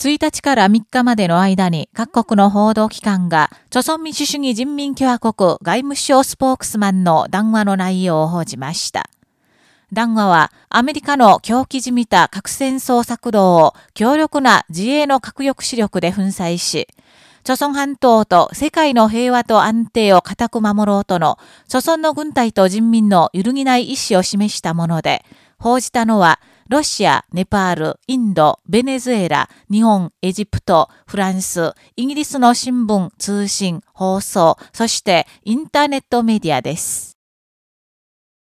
1日から3日までの間に各国の報道機関が、朝鮮民主主義人民共和国外務省スポークスマンの談話の内容を報じました。談話は、アメリカの狂気じみた核戦争策動を強力な自衛の核抑止力で粉砕し、朝鮮半島と世界の平和と安定を固く守ろうとの、朝鮮の軍隊と人民の揺るぎない意志を示したもので、報じたのは、ロシア、ネパール、インド、ベネズエラ、日本、エジプト、フランス、イギリスの新聞、通信、放送、そしてインターネットメディアです。